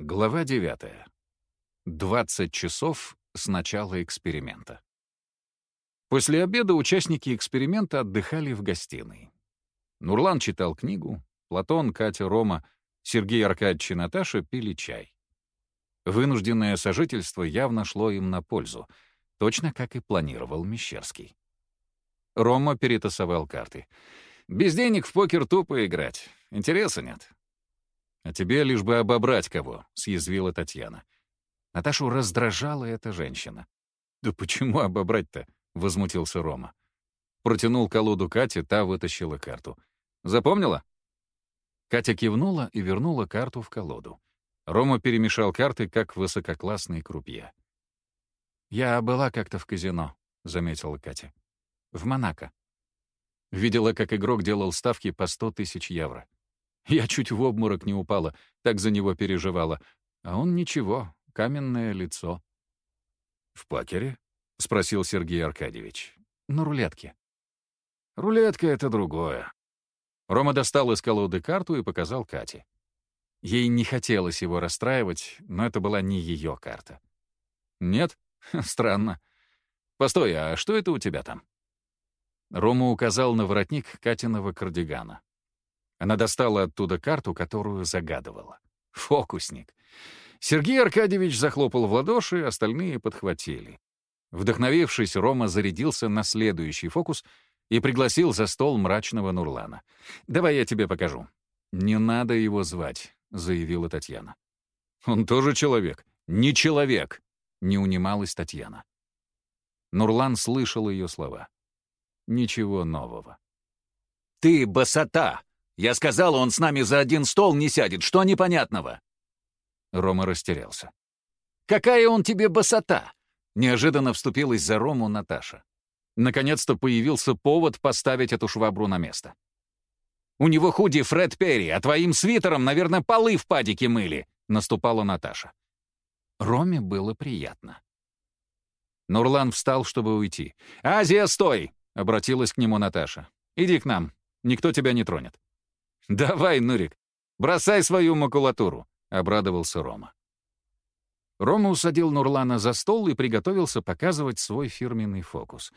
Глава 9. 20 часов с начала эксперимента. После обеда участники эксперимента отдыхали в гостиной. Нурлан читал книгу, Платон, Катя, Рома, Сергей Аркадьевич и Наташа пили чай. Вынужденное сожительство явно шло им на пользу, точно как и планировал Мещерский. Рома перетасовал карты. «Без денег в покер тупо играть. Интереса нет. «А тебе лишь бы обобрать кого», — съязвила Татьяна. Наташу раздражала эта женщина. «Да почему обобрать-то?» — возмутился Рома. Протянул колоду Кате, та вытащила карту. «Запомнила?» Катя кивнула и вернула карту в колоду. Рома перемешал карты, как высококлассный крупье. «Я была как-то в казино», — заметила Катя. «В Монако. Видела, как игрок делал ставки по сто тысяч евро. Я чуть в обморок не упала, так за него переживала. А он ничего, каменное лицо. «В покере?» — спросил Сергей Аркадьевич. «На рулетке». «Рулетка — это другое». Рома достал из колоды карту и показал Кате. Ей не хотелось его расстраивать, но это была не ее карта. «Нет? Странно. Постой, а что это у тебя там?» Рома указал на воротник Катиного кардигана. Она достала оттуда карту, которую загадывала. Фокусник. Сергей Аркадьевич захлопал в ладоши, остальные подхватили. Вдохновившись, Рома зарядился на следующий фокус и пригласил за стол мрачного Нурлана. «Давай я тебе покажу». «Не надо его звать», — заявила Татьяна. «Он тоже человек». «Не человек», — не унималась Татьяна. Нурлан слышал ее слова. Ничего нового. «Ты босота!» Я сказал, он с нами за один стол не сядет. Что непонятного?» Рома растерялся. «Какая он тебе босота?» Неожиданно вступилась за Рому Наташа. Наконец-то появился повод поставить эту швабру на место. «У него худи Фред Перри, а твоим свитером, наверное, полы в падике мыли», — наступала Наташа. Роме было приятно. Нурлан встал, чтобы уйти. «Азия, стой!» — обратилась к нему Наташа. «Иди к нам, никто тебя не тронет». «Давай, Нурик, бросай свою макулатуру», — обрадовался Рома. Рома усадил Нурлана за стол и приготовился показывать свой фирменный фокус.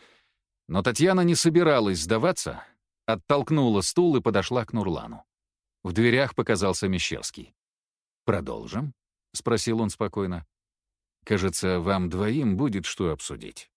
Но Татьяна не собиралась сдаваться, оттолкнула стул и подошла к Нурлану. В дверях показался Мещерский. «Продолжим?» — спросил он спокойно. «Кажется, вам двоим будет что обсудить».